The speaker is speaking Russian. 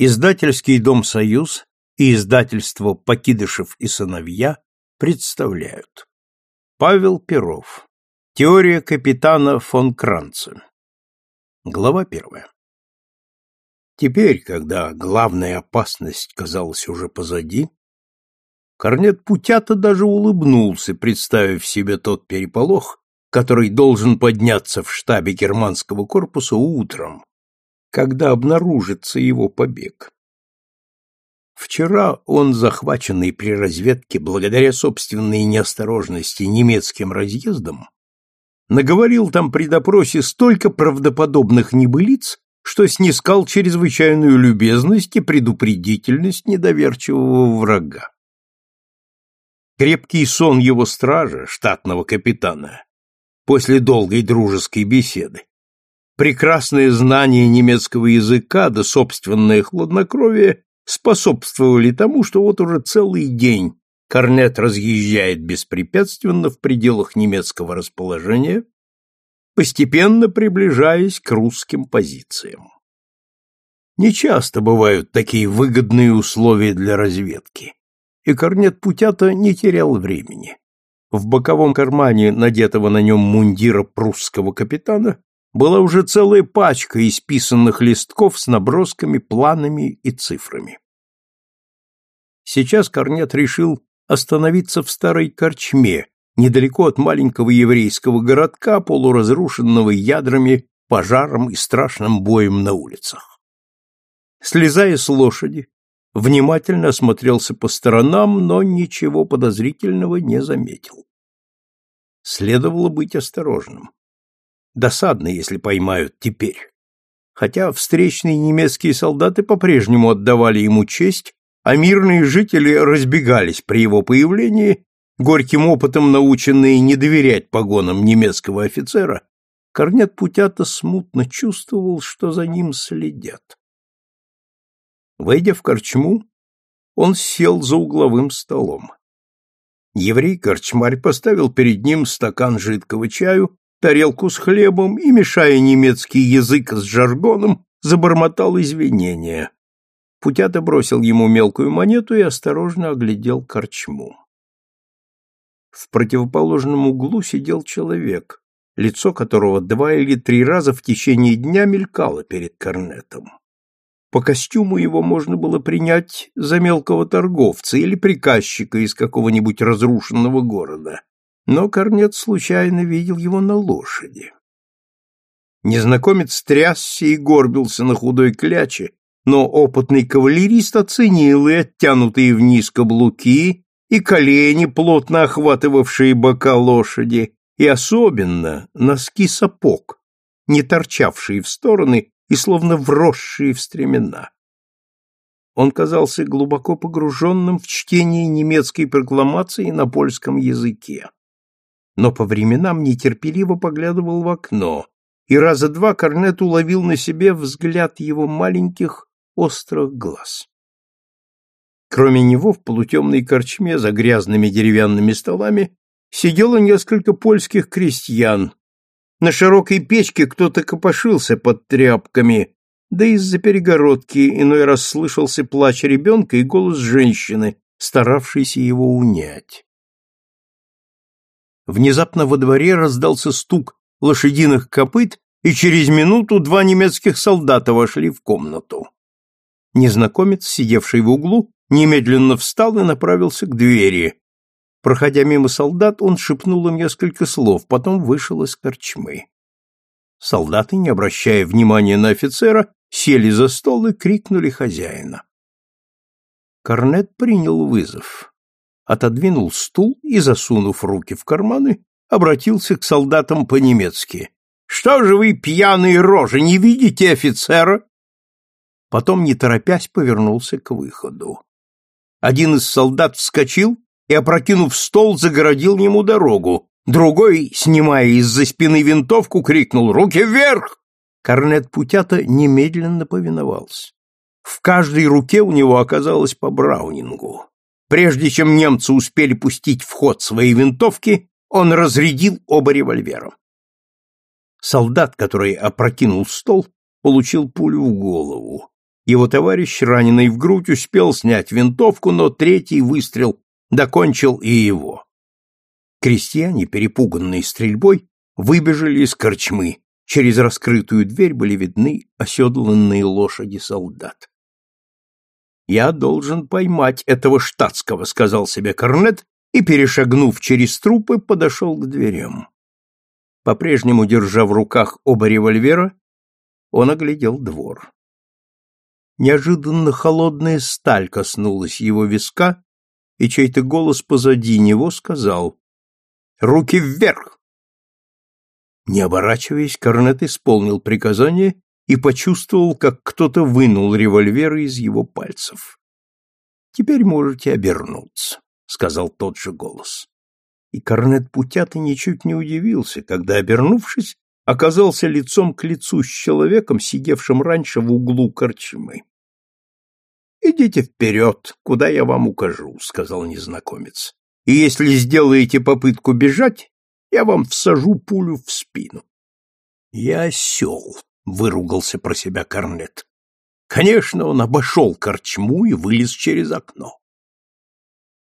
Издательский дом «Союз» и издательство «Покидышев и сыновья» представляют. Павел Перов. Теория капитана фон Кранца. Глава первая. Теперь, когда главная опасность казалась уже позади, Корнет Путята даже улыбнулся, представив себе тот переполох, который должен подняться в штабе германского корпуса утром, когда обнаружится его побег. Вчера он, захваченный при разведке благодаря собственной неосторожности немецким разъездом, наговорил там при допросе столько правдоподобных небылиц, что снискал чрезвычайную любезность и предупредительность недоверчивого врага. Крепкий сон его стража, штатного капитана, после долгой дружеской беседы, прекрасное знание немецкого языка да собственное хладнокровие способствовали тому, что вот уже целый день Корнет разъезжает беспрепятственно в пределах немецкого расположения, постепенно приближаясь к русским позициям. Нечасто бывают такие выгодные условия для разведки, и Корнет Путята не терял времени. В боковом кармане надетого на нем мундира прусского капитана была уже целая пачка исписанных листков с набросками, планами и цифрами. Сейчас Корнет решил остановиться в старой корчме, недалеко от маленького еврейского городка, полуразрушенного ядрами, пожаром и страшным боем на улицах. Слезая с лошади, внимательно осмотрелся по сторонам, но ничего подозрительного не заметил. Следовало быть осторожным. Досадно, если поймают теперь. Хотя встречные немецкие солдаты по-прежнему отдавали ему честь, а мирные жители разбегались при его появлении, горьким опытом наученные не доверять погонам немецкого офицера, Корнет Путята смутно чувствовал, что за ним следят. Войдя в корчму, он сел за угловым столом. Еврей-корчмарь поставил перед ним стакан жидкого чаю тарелку с хлебом и, мешая немецкий язык с жаргоном, забормотал извинения. Путята бросил ему мелкую монету и осторожно оглядел корчму. В противоположном углу сидел человек, лицо которого два или три раза в течение дня мелькало перед корнетом. По костюму его можно было принять за мелкого торговца или приказчика из какого-нибудь разрушенного города но Корнет случайно видел его на лошади. Незнакомец трясся и горбился на худой кляче, но опытный кавалерист оценил и оттянутые вниз каблуки, и колени, плотно охватывавшие бока лошади, и особенно носки сапог, не торчавшие в стороны и словно вросшие в стремена. Он казался глубоко погруженным в чтение немецкой прокламации на польском языке но по временам нетерпеливо поглядывал в окно, и раза два Корнет уловил на себе взгляд его маленьких острых глаз. Кроме него в полутемной корчме за грязными деревянными столами сидело несколько польских крестьян. На широкой печке кто-то копошился под тряпками, да из-за перегородки иной раз слышался плач ребенка и голос женщины, старавшейся его унять. Внезапно во дворе раздался стук лошадиных копыт, и через минуту два немецких солдата вошли в комнату. Незнакомец, сидевший в углу, немедленно встал и направился к двери. Проходя мимо солдат, он шепнул им несколько слов, потом вышел из корчмы. Солдаты, не обращая внимания на офицера, сели за стол и крикнули хозяина. Корнет принял вызов отодвинул стул и, засунув руки в карманы, обратился к солдатам по-немецки. «Что же вы, пьяные рожи, не видите офицера?» Потом, не торопясь, повернулся к выходу. Один из солдат вскочил и, опрокинув стол, загородил ему дорогу. Другой, снимая из-за спины винтовку, крикнул «Руки вверх!» Корнет Путята немедленно повиновался. В каждой руке у него оказалось по браунингу. Прежде чем немцы успели пустить в ход свои винтовки, он разрядил оба револьвера. Солдат, который опрокинул стол, получил пулю в голову. Его товарищ, раненый в грудь, успел снять винтовку, но третий выстрел докончил и его. Крестьяне, перепуганные стрельбой, выбежали из корчмы. Через раскрытую дверь были видны оседланные лошади солдат. «Я должен поймать этого штатского», — сказал себе Корнет и, перешагнув через трупы, подошел к дверям. По-прежнему, держа в руках оба револьвера, он оглядел двор. Неожиданно холодная сталь коснулась его виска, и чей-то голос позади него сказал «Руки вверх!». Не оборачиваясь, Корнет исполнил приказание и почувствовал, как кто-то вынул револьвер из его пальцев. «Теперь можете обернуться», — сказал тот же голос. И Корнет Путята ничуть не удивился, когда, обернувшись, оказался лицом к лицу с человеком, сидевшим раньше в углу корчмы. «Идите вперед, куда я вам укажу», — сказал незнакомец. «И если сделаете попытку бежать, я вам всажу пулю в спину». «Я осел», — выругался про себя Корнет. Конечно, он обошел корчму и вылез через окно.